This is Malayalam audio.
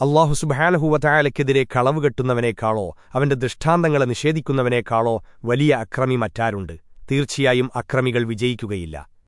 അള്ളാഹു സുബഹാനഹുവതായാലയ്ക്കെതിരെ കളവ് കെട്ടുന്നവനേക്കാളോ അവന്റെ ദൃഷ്ടാന്തങ്ങളെ നിഷേധിക്കുന്നവനേക്കാളോ വലിയ അക്രമി മറ്റാരുണ്ട്. തീർച്ചയായും അക്രമികൾ വിജയിക്കുകയില്ല.